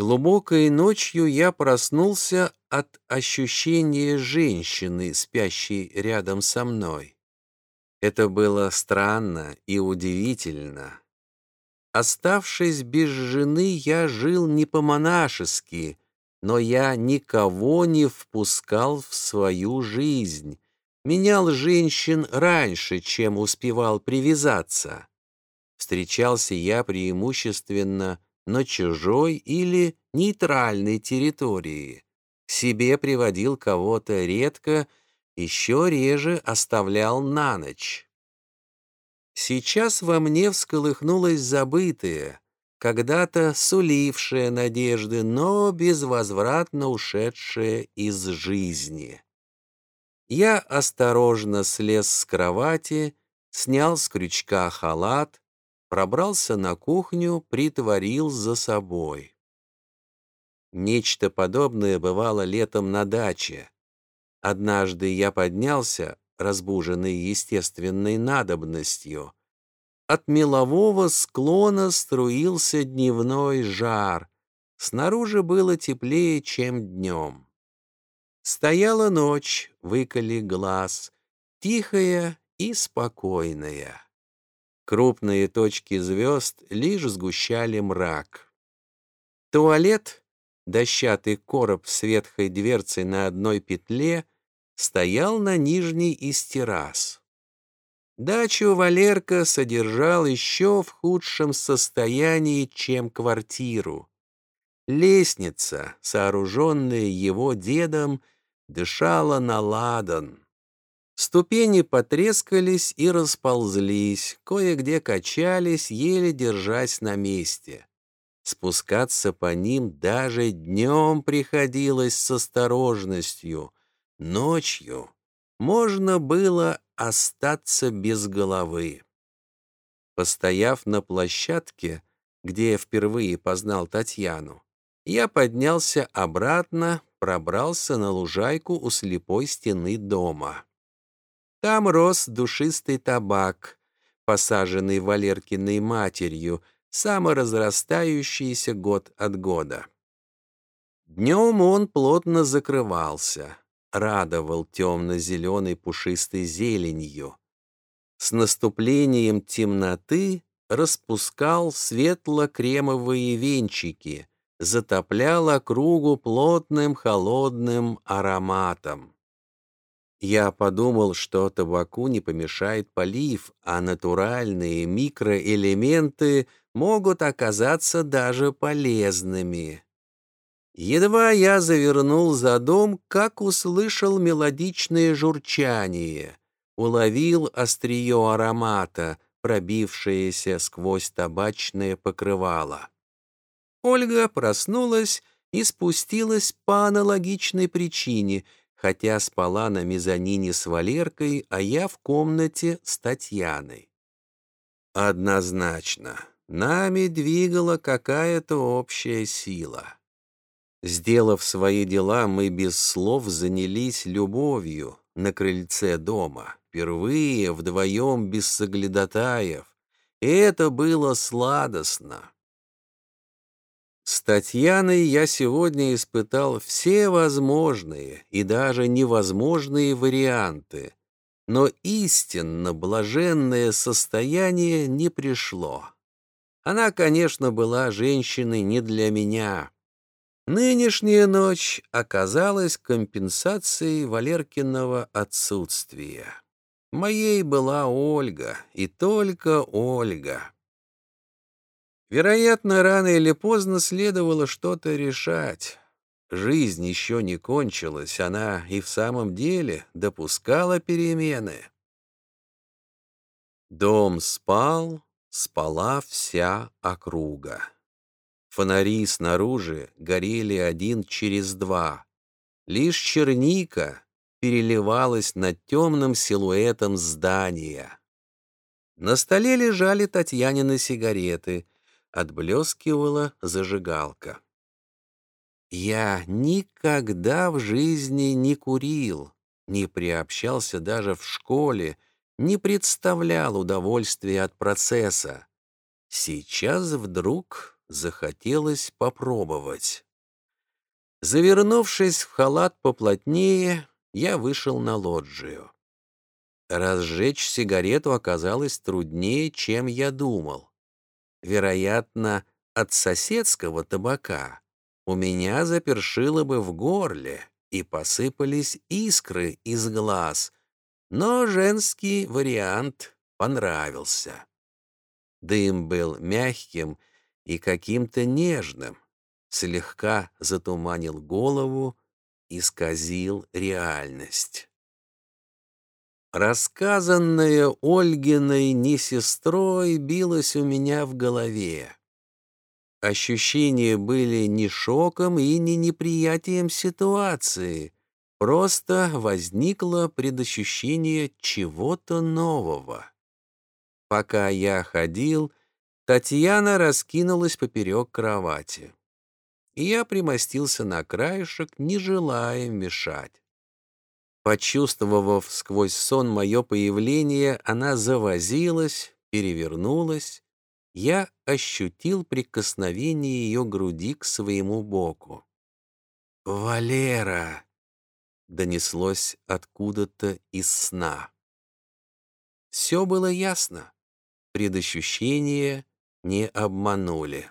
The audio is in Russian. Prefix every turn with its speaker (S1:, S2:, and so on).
S1: Глубокой ночью я проснулся от ощущения женщины, спящей рядом со мной. Это было странно и удивительно. Оставшись без жены, я жил не по-монашески, но я никого не впускал в свою жизнь, менял женщин раньше, чем успевал привязаться. Встречался я преимущественно на чужой или нейтральной территории. К себе приводил кого-то редко, еще реже оставлял на ночь. Сейчас во мне всколыхнулось забытое, когда-то сулившее надежды, но безвозвратно ушедшее из жизни. Я осторожно слез с кровати, снял с крючка халат, пробрался на кухню, притворил за собой. Нечто подобное бывало летом на даче. Однажды я поднялся, разбуженный естественной надобностью. От мелового склона струился дневной жар. Снаружи было теплее, чем днем. Стояла ночь, выколи глаз, тихая и спокойная. Крупные точки звезд лишь сгущали мрак. Туалет, дощатый короб с ветхой дверцей на одной петле, стоял на нижней из террас. Дачу Валерка содержал еще в худшем состоянии, чем квартиру. Лестница, сооруженная его дедом, дышала на ладан. Ступени потрескались и расползлись, кое-где качались, еле держась на месте. Спускаться по ним даже днем приходилось с осторожностью. Ночью можно было остаться без головы. Постояв на площадке, где я впервые познал Татьяну, я поднялся обратно, пробрался на лужайку у слепой стены дома. Там рос душистый табак, посаженный Валеркиной матерью, саморазрастающийся год от года. Днем он плотно закрывался, радовал темно-зеленой пушистой зеленью. С наступлением темноты распускал светло-кремовые венчики, затоплял округу плотным холодным ароматом. Я подумал, что табаку не помешает полив, а натуральные микроэлементы могут оказаться даже полезными. Едва я завернул за дом, как услышал мелодичное журчание, уловил острие аромата, пробившееся сквозь табачное покрывало. Ольга проснулась и спустилась по аналогичной причине — хотя спала на мезонине с Валеркой, а я в комнате с Татьяной. Однозначно, нами двигала какая-то общая сила. Сделав свои дела, мы без слов занялись любовью на крыльце дома, впервые вдвоем без соглядатаев, и это было сладостно. С Татьяной я сегодня испытал все возможные и даже невозможные варианты, но истинно блаженное состояние не пришло. Она, конечно, была женщиной не для меня. Нынешняя ночь оказалась компенсацией Валеркиного отсутствия. Моей была Ольга, и только Ольга. Вероятно, рано или поздно следовало что-то решать. Жизнь еще не кончилась, она и в самом деле допускала перемены. Дом спал, спала вся округа. Фонари снаружи горели один через два. Лишь черника переливалась над темным силуэтом здания. На столе лежали Татьянины сигареты — отблескивала зажигалка. Я никогда в жизни не курил, не приобщался даже в школе, не представлял удовольствия от процесса. Сейчас вдруг захотелось попробовать. Завернувшись в халат поплотнее, я вышел на лоджию. Разжечь сигарету оказалось труднее, чем я думал. Вероятно, от соседского табака у меня запершило бы в горле и посыпались искры из глаз, но женский вариант понравился. Дым был мягким и каким-то нежным, слегка затуманил голову, исказил реальность. Рассказанное Ольгиной не сестрой билось у меня в голове. Ощущения были не шоком и не неприятием ситуации, просто возникло предощущение чего-то нового. Пока я ходил, Татьяна раскинулась поперек кровати. И я примостился на краешек, не желая мешать. Почувствовав сквозь сон мое появление, она завозилась, перевернулась. Я ощутил прикосновение ее груди к своему боку. «Валера!» — донеслось откуда-то из сна. Все было ясно. Предощущения не обманули.